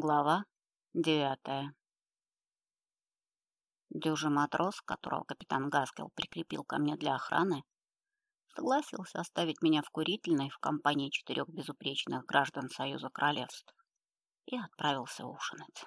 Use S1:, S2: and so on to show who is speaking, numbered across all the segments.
S1: Глава девятая. Дюжий матрос, которого капитан Гаскел прикрепил ко мне для охраны, согласился оставить меня в курительной в компании четырех безупречных граждан Союза Королевств и отправился ужинать.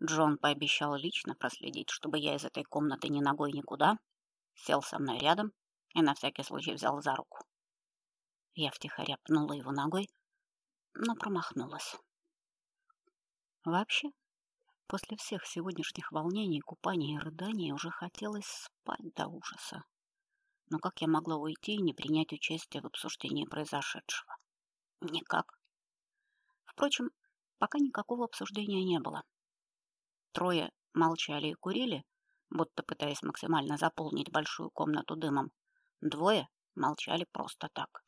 S1: Джон пообещал лично проследить, чтобы я из этой комнаты ни ногой никуда, сел со мной рядом и на всякий случай взял за руку. Я втихаря пнула его ногой, но промахнулась. Вообще, после всех сегодняшних волнений, купаний и рыданий уже хотелось спать до ужаса. Но как я могла уйти и не принять участие в обсуждении произошедшего? Никак. Впрочем, пока никакого обсуждения не было. Трое молчали и курили, будто пытаясь максимально заполнить большую комнату дымом. Двое молчали просто так.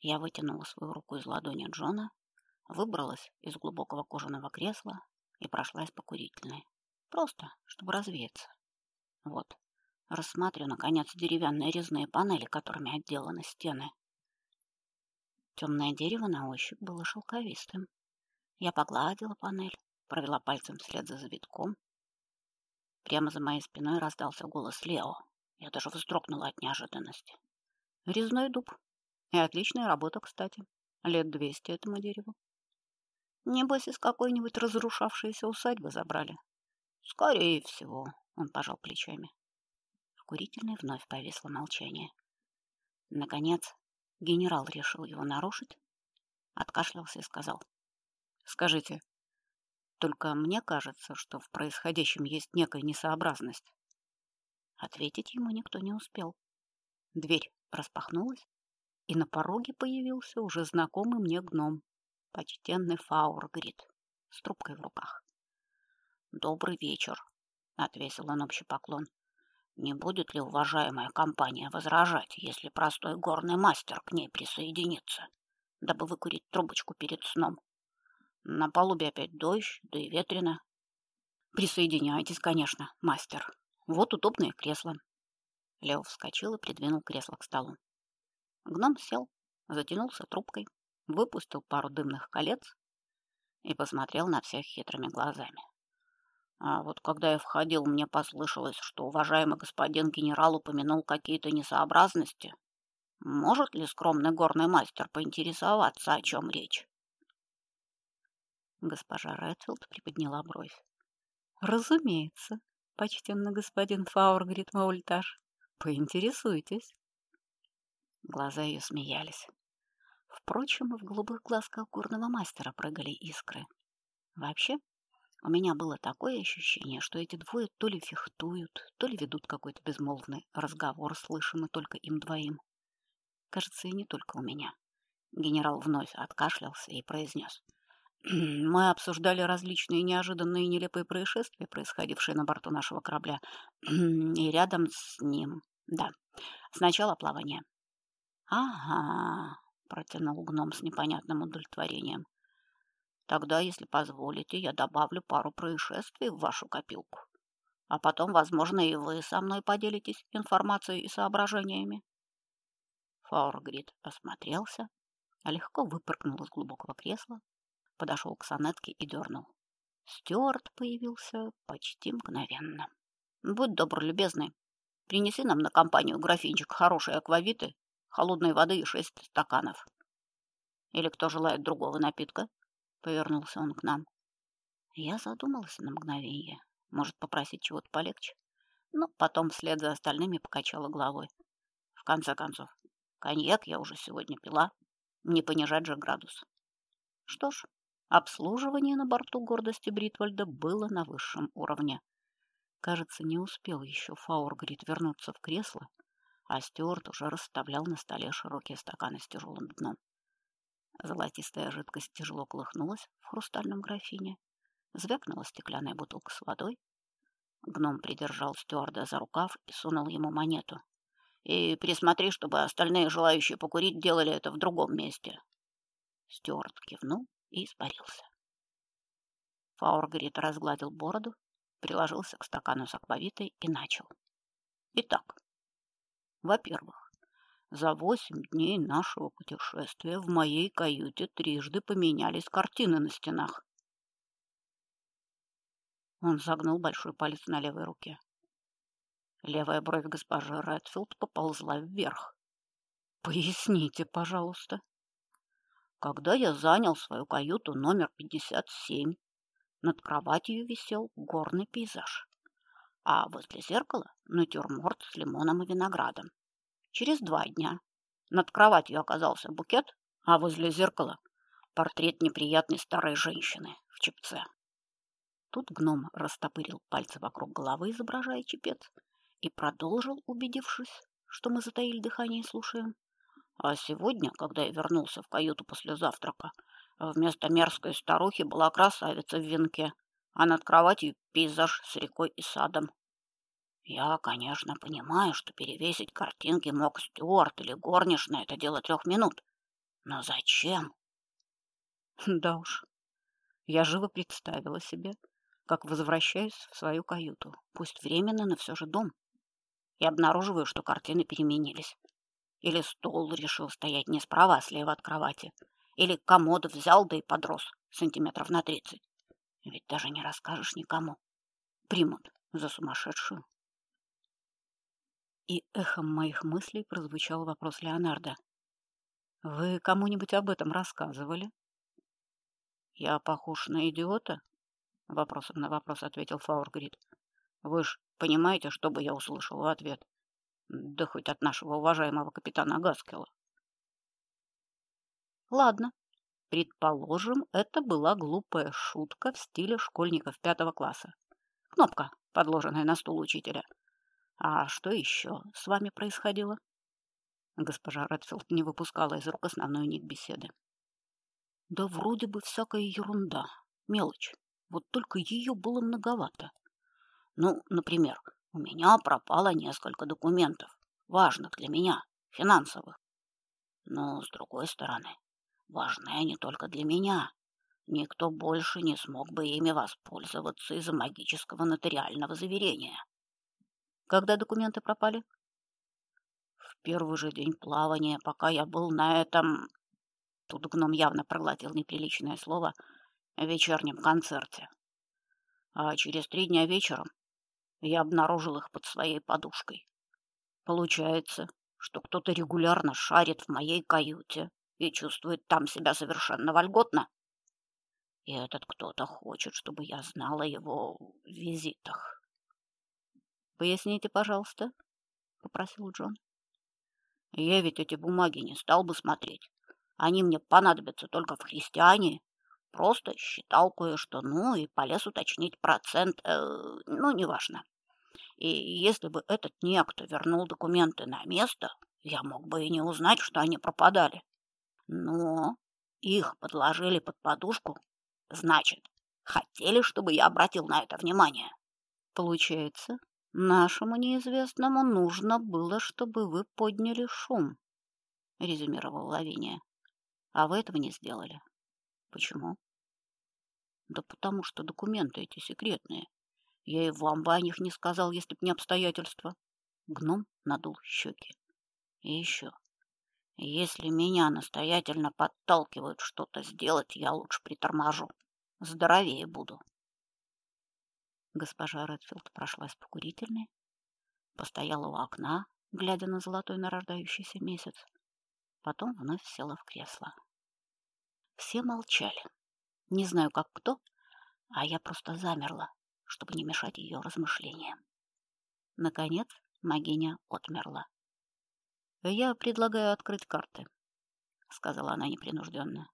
S1: Я вытянула свою руку из ладони Джона Выбралась из глубокого кожаного кресла и прошлась по курительной. Просто, чтобы развеяться. Вот, рассматриваю, наконец, деревянные резные панели, которыми отделаны стены. Темное дерево на ощупь было шелковистым. Я погладила панель, провела пальцем вслед за завитком. Прямо за моей спиной раздался голос Лео. Я даже вздрогнула от неожиданности. Резной дуб. И отличная работа, кстати. Лет двести этому дереву. Небось, из какой-нибудь разрушавшейся усадьбы забрали. Скорее всего, он пожал плечами. В курительной вновь повисло молчание. Наконец, генерал решил его нарушить, откашлялся и сказал: "Скажите, только мне кажется, что в происходящем есть некая несообразность". Ответить ему никто не успел. Дверь распахнулась, и на пороге появился уже знакомый мне гном почтенный Фаургрид с трубкой в руках. Добрый вечер, отвесил он общий поклон. Не будет ли уважаемая компания возражать, если простой горный мастер к ней присоединится, дабы выкурить трубочку перед сном? На палубе опять дождь, да и ветрено. Присоединяйтесь, конечно, мастер. Вот удобное кресло. Лео вскочил и придвинул кресло к столу. Гном сел, затянулся трубкой, выпустил пару дымных колец и посмотрел на всех хитрыми глазами. А вот когда я входил, мне послышалось, что уважаемый господин генерал упомянул какие-то несообразности. Может ли скромный горный мастер поинтересоваться, о чем речь? Госпожа Редфилд приподняла бровь. Разумеется, почтенный господин Фаургрид Маультаж. Поинтересуйтесь. Глаза ее смеялись. Впрочем, в голубых глазках горного мастера прыгали искры. Вообще, у меня было такое ощущение, что эти двое то ли фехтуют, то ли ведут какой-то безмолвный разговор, слышимый только им двоим. Кажется, и не только у меня. Генерал вновь откашлялся и произнес. Мы обсуждали различные неожиданные и нелепые происшествия, происходившие на борту нашего корабля, и рядом с ним. Да, сначала плавание. Ага, протянул гном с непонятным удовлетворением. Тогда, если позволите, я добавлю пару происшествий в вашу копилку. А потом, возможно, и вы со мной поделитесь информацией и соображениями. Фаургрид осмотрелся, а легко выпрыгнул из глубокого кресла, подошел к сонетке и дернул. Стюарт появился почти мгновенно. Будь добр, любезный, принеси нам на компанию графинчик хорошей аквавиты холодной воды и шесть стаканов. Или кто желает другого напитка? Повернулся он к нам. Я задумалась на мгновение. Может, попросить чего-то полегче? Но потом вслед за остальными покачала головой. В конце концов, коньяк я уже сегодня пила. Не понижать же градус. Что ж, обслуживание на борту гордости Бритвальда было на высшем уровне. Кажется, не успел еще Фаургрид вернуться в кресло, а Стюарт уже расставлял на столе широкие стаканы с тяжелым дном. Золотистая жидкость тяжело колыхнулась в хрустальном графине, звякнула стеклянная бутылка с водой. Гном придержал стюарда за рукав и сунул ему монету. И присмотри, чтобы остальные желающие покурить делали это в другом месте. Стюарт кивнул и испарился. Фаургрид разгладил бороду, приложился к стакану с аквавитой и начал. Итак, во-первых, За восемь дней нашего путешествия в моей каюте трижды поменялись картины на стенах. Он загнул большой палец на левой руке. Левая бровь госпожи Редфилд поползла вверх. Поясните, пожалуйста. Когда я занял свою каюту номер 57, над кроватью висел горный пейзаж, а возле зеркала натюрморт с лимоном и виноградом. Через два дня над кроватью оказался букет, а возле зеркала портрет неприятной старой женщины в чепце. Тут гном растопырил пальцы вокруг головы, изображая чепец, и продолжил, убедившись, что мы затаили дыхание и слушаем. А сегодня, когда я вернулся в каюту после завтрака, вместо мерзкой старухи была красавица в венке, а над кроватью пейзаж с рекой и садом. Я, конечно, понимаю, что перевесить картинки мог Стюарт или горничная — это дело трех минут. Но зачем? Да уж, я живо представила себе, как возвращаюсь в свою каюту, пусть временно, но все же дом, и обнаруживаю, что картины переменились. Или стол решил стоять не справа, а слева от кровати. Или комод взял, да и подрос сантиметров на тридцать. Ведь даже не расскажешь никому. Примут за сумасшедшую. И эхом моих мыслей прозвучал вопрос Леонардо. «Вы кому-нибудь об этом рассказывали?» «Я похож на идиота?» Вопросом на вопрос ответил Фаургрид. «Вы ж понимаете, что бы я услышал в ответ?» Да хоть от нашего уважаемого капитана Гаскела. Ладно, предположим, это была глупая шутка в стиле школьников пятого класса. Кнопка, подложенная на стул учителя. А что еще с вами происходило? Госпожа Редфилд не выпускала из рук основную нить беседы. Да вроде бы всякая ерунда, мелочь. Вот только ее было многовато. Ну, например, у меня пропало несколько документов, важных для меня, финансовых. Но, с другой стороны, важны они только для меня. Никто больше не смог бы ими воспользоваться из-за магического нотариального заверения. Когда документы пропали? В первый же день плавания, пока я был на этом... Тут гном явно проглотил неприличное слово вечернем концерте. А через три дня вечером я обнаружил их под своей подушкой. Получается, что кто-то регулярно шарит в моей каюте и чувствует там себя совершенно вольготно. И этот кто-то хочет, чтобы я знала его визитах. Поясните, пожалуйста, попросил Джон. Я ведь эти бумаги не стал бы смотреть. Они мне понадобятся только в христиане. Просто считал кое-что, ну и полез уточнить процент, э, ну, неважно. И если бы этот некто вернул документы на место, я мог бы и не узнать, что они пропадали. Но их подложили под подушку, значит, хотели, чтобы я обратил на это внимание. Получается, нашему неизвестному нужно было, чтобы вы подняли шум, резюмировал Лавиния. А вы этого не сделали. Почему? Да потому что документы эти секретные. Я и вам бы о них не сказал, если б не обстоятельства. Гном надул щеки. И еще. Если меня настоятельно подталкивают что-то сделать, я лучше приторможу. Здоровее буду. Госпожа Редфилд прошлась по курительной, постояла у окна, глядя на золотой нарождающийся месяц, потом вновь села в кресло. Все молчали. Не знаю, как кто, а я просто замерла, чтобы не мешать ее размышлениям. Наконец, Магиня отмерла. «Я предлагаю открыть карты», — сказала она непринужденно.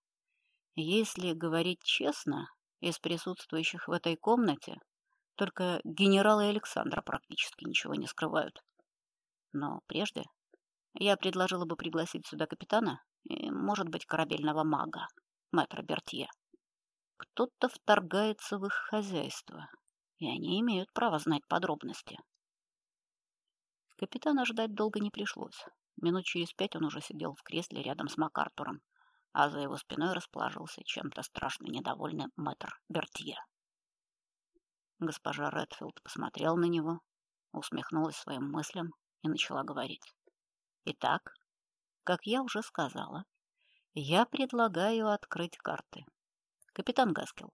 S1: «Если говорить честно, из присутствующих в этой комнате только генерал и Александра практически ничего не скрывают. Но прежде я предложила бы пригласить сюда капитана и, может быть, корабельного мага, мэтра Бертье. Кто-то вторгается в их хозяйство, и они имеют право знать подробности. Капитана ждать долго не пришлось. Минут через пять он уже сидел в кресле рядом с МакАртуром, а за его спиной расположился чем-то страшно недовольный мэтр Бертье. Госпожа Редфилд посмотрела на него, усмехнулась своим мыслям и начала говорить. «Итак, как я уже сказала, я предлагаю открыть карты. Капитан Гаскел,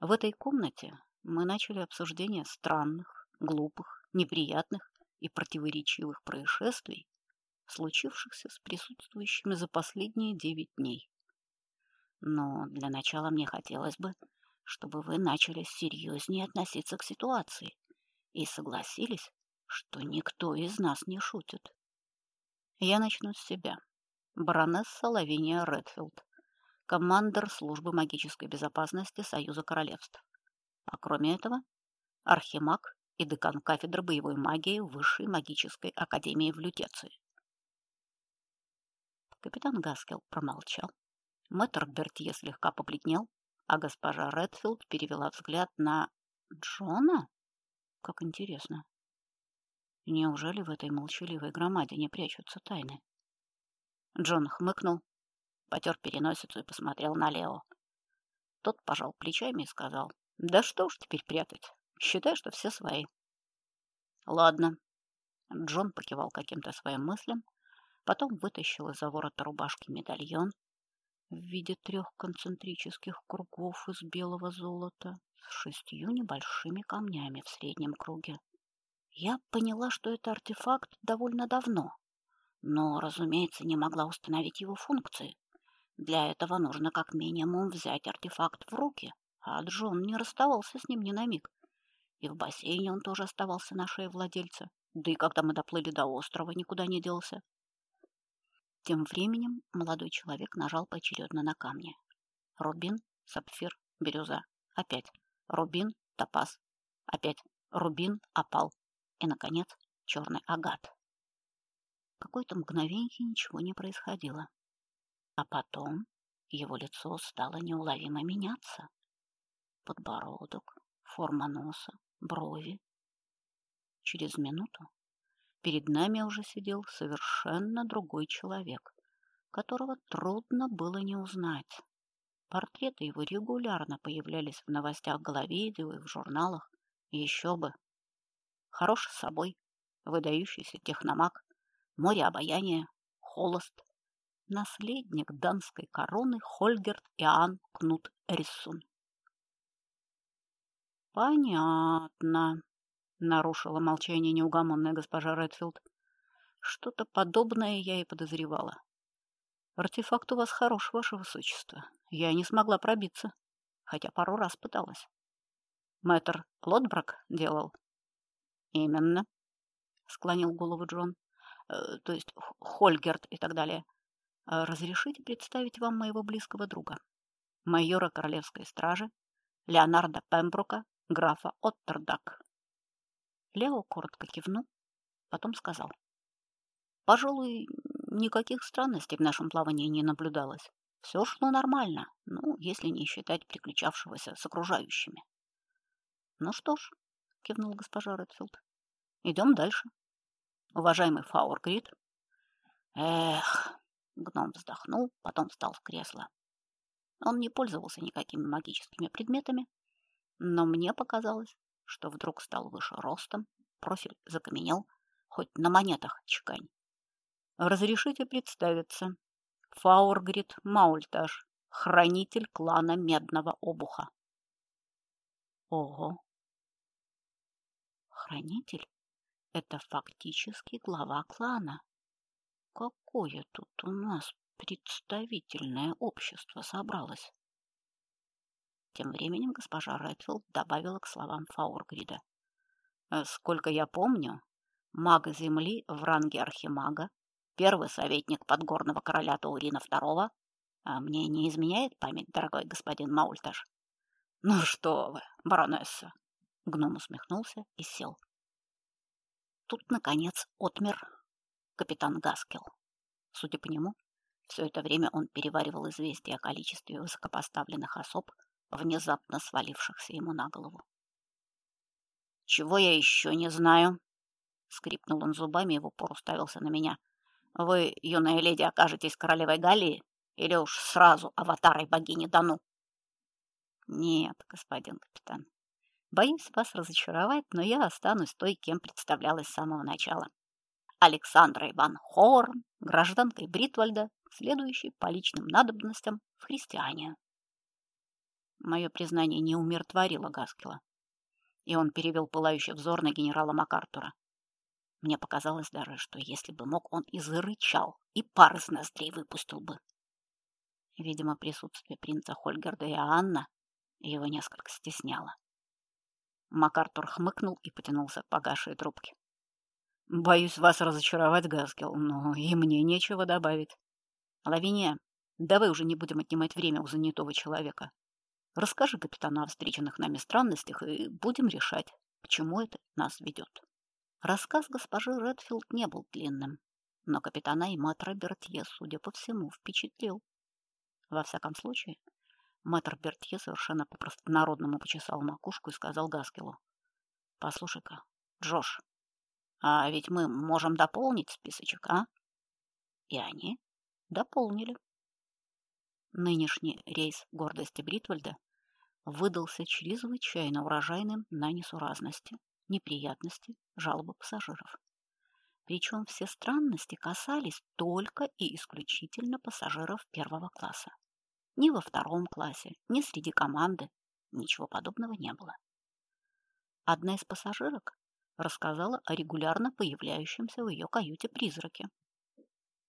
S1: в этой комнате мы начали обсуждение странных, глупых, неприятных и противоречивых происшествий, случившихся с присутствующими за последние девять дней. Но для начала мне хотелось бы, чтобы вы начали серьезнее относиться к ситуации и согласились, что никто из нас не шутит. Я начну с себя. Баронесса Лавиния Редфилд, командир службы магической безопасности Союза Королевств. А кроме этого, архимаг и декан кафедры боевой магии Высшей магической академии в Лютеции. Капитан Гаскел промолчал. Мэтр Бертье слегка побледнел, а госпожа Редфилд перевела взгляд на Джона. Как интересно. Неужели в этой молчаливой громаде не прячутся тайны? Джон хмыкнул, потер переносицу и посмотрел на Лео. Тот пожал плечами и сказал, «Да что уж теперь прятать. Считай, что все свои». «Ладно». Джон покивал каким-то своим мыслям, потом вытащил из-за ворота рубашки медальон в виде трех концентрических кругов из белого золота с шестью небольшими камнями в среднем круге. Я поняла, что это артефакт довольно давно, но, разумеется, не могла установить его функции. Для этого нужно как минимум взять артефакт в руки, а Джон не расставался с ним ни на миг. И в бассейне он тоже оставался на шее владельца, да и когда мы доплыли до острова, никуда не делся. Тем временем молодой человек нажал поочередно на камни. Рубин, сапфир, бирюза. Опять. Рубин, топаз. Опять. Рубин, опал. И, наконец, черный агат. Какое-то мгновение ничего не происходило. А потом его лицо стало неуловимо меняться. Подбородок, форма носа, брови. Через минуту перед нами уже сидел совершенно другой человек, которого трудно было не узнать. Портреты его регулярно появлялись в новостях Головедева и в журналах. Еще бы. Хороший собой, выдающийся техномаг, море обаяния, холост, наследник данской короны Хольгерт Иоанн Кнут Эриссон. Понятно, нарушила молчание неугомонная госпожа Редфилд. Что-то подобное я и подозревала. Артефакт у вас хорош, ваше высочество. Я не смогла пробиться, хотя пару раз пыталась. Мэтр Лотбрак делал. Именно, склонил голову Джон. Э, то есть Хольгерт и так далее. Э, разрешите представить вам моего близкого друга, майора королевской стражи Леонарда Пембрука, графа Оттердак. Лео коротко кивнул, потом сказал: "Пожалуй, никаких странностей в нашем плавании не наблюдалось. Все шло нормально, ну, если не считать приключавшегося с окружающими". "Ну что ж", кивнул госпожа Редфилд. "Идем дальше" уважаемый Фаургрид. Эх, гном вздохнул, потом встал в кресло. Он не пользовался никакими магическими предметами, но мне показалось, что вдруг стал выше ростом, профиль закаменел, хоть на монетах чекань. Разрешите представиться. Фаургрид Маульташ, хранитель клана Медного Обуха. Ого. Хранитель? Это фактически глава клана. Какое тут у нас представительное общество собралось? Тем временем госпожа Редфилд добавила к словам Фаургрида. «Э, сколько я помню, маг Земли в ранге архимага, первый советник подгорного короля Таурина II, а мне не изменяет память, дорогой господин Маульташ. Ну что вы, баронесса, гном усмехнулся и сел. Тут, наконец, отмер капитан Гаскел. Судя по нему, все это время он переваривал известие о количестве высокопоставленных особ, внезапно свалившихся ему на голову. «Чего я еще не знаю?» Скрипнул он зубами и в упор уставился на меня. «Вы, юная леди, окажетесь королевой Галлии или уж сразу аватарой богини Дану?» «Нет, господин капитан, Боюсь вас разочаровать, но я останусь той, кем представлялась с самого начала. Александра Иван Хорн, гражданкой Бритвальда, следующей по личным надобностям в христиане. Мое признание не умиротворило Гаскела, и он перевел пылающий взор на генерала МакАртура. Мне показалось даже, что если бы мог, он и зарычал, и пар из ноздрей выпустил бы. Видимо, присутствие принца Хольгерда и Анна его несколько стесняло. МакАртур хмыкнул и потянулся к погасшей трубке. Боюсь вас разочаровать, Гаскел, но и мне нечего добавить. Лавиния, давай уже не будем отнимать время у занятого человека. Расскажи капитану о встреченных нами странностях и будем решать, к чему это нас ведет. Рассказ госпожи Редфилд не был длинным, но капитана и мэтра Бертье, судя по всему, впечатлил. Во всяком случае, мэтр Бертье совершенно по-простонародному почесал макушку и сказал Гаскелу. «Послушай-ка, Джош, а ведь мы можем дополнить списочек, а?» И они дополнили. Нынешний рейс гордости Бритвальда выдался чрезвычайно урожайным на несуразности, неприятности, жалобы пассажиров. Причем все странности касались только и исключительно пассажиров первого класса. Ни во втором классе, ни среди команды ничего подобного не было. Одна из пассажирок рассказала о регулярно появляющемся в ее каюте призраке.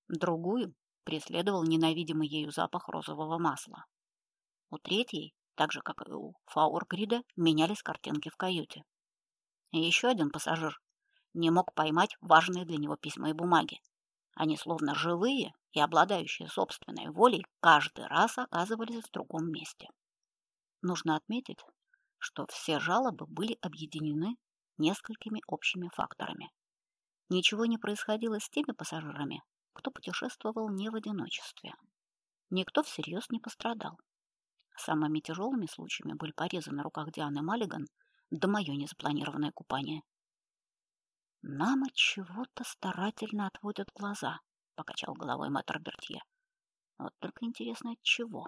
S1: Другую преследовал ненавидимый ею запах розового масла. У третьей, так же как и у Фаургрида, менялись картинки в каюте. И еще один пассажир не мог поймать важные для него письма и бумаги. Они словно живые и обладающие собственной волей каждый раз оказывались в другом месте. Нужно отметить, что все жалобы были объединены несколькими общими факторами. Ничего не происходило с теми пассажирами, кто путешествовал не в одиночестве. Никто всерьез не пострадал. Самыми тяжелыми случаями были порезы на руках Дианы Маллиган да мое незапланированное купание. «Нам от чего-то старательно отводят глаза», — покачал головой мэтр Бертье. «Вот только интересно, от чего?»